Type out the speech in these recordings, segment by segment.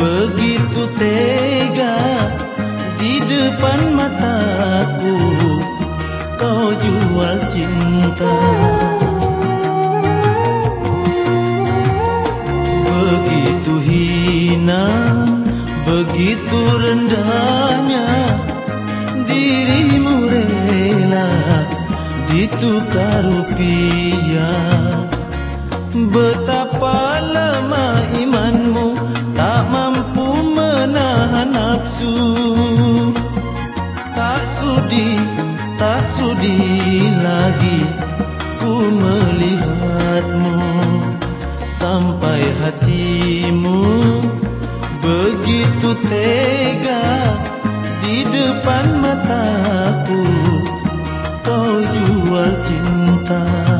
begitu tega di depan mataku kau jual cinta. Begitu hina begitu rendahnya dirimu rela ditukar rupiah betapa lemah imanmu tak mampu menahan nafsu. Tak sudi tak sudi lagi ku melihatmu. Sampai hatimu begitu tega di depan mataku. Kau jual cinta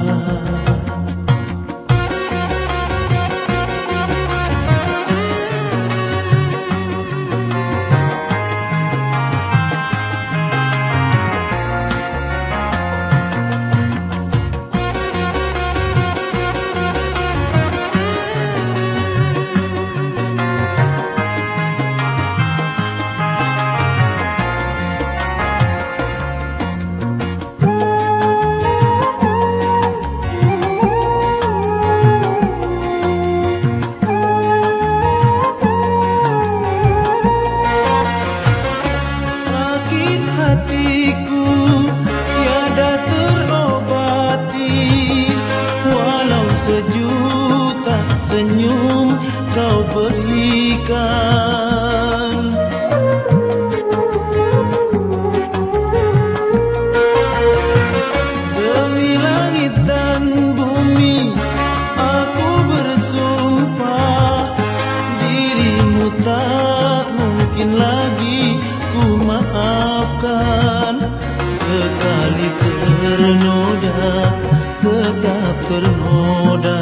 ternoda.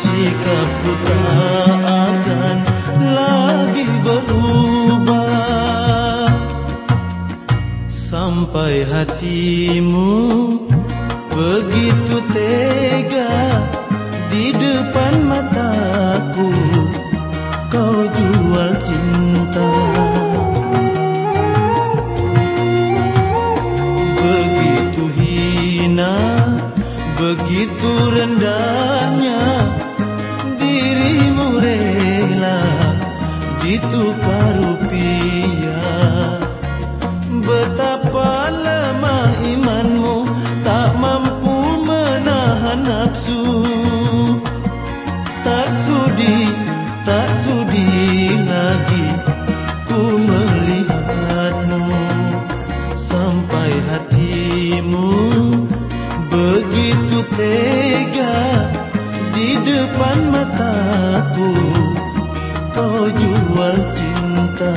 Sikapku tak akan lagi berubah. Sampai hatimu begitu tega begitu rendahnya dirimu rela ditukar rupiah depan mataku kau jual cinta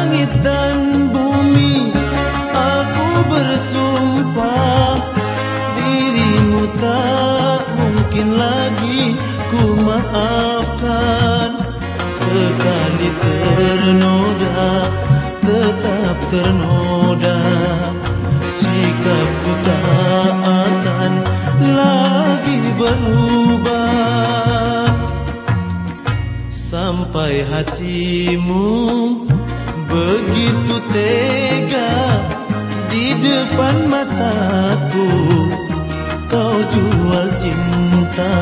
langit dan bumi aku bersumpah dirimu tak mungkin lagi ku maafkan. Sekali ternoda tetap ternoda sikapku tak akan lagi berubah. Sampai hatimu begitu tega di depan mataku kau jual cinta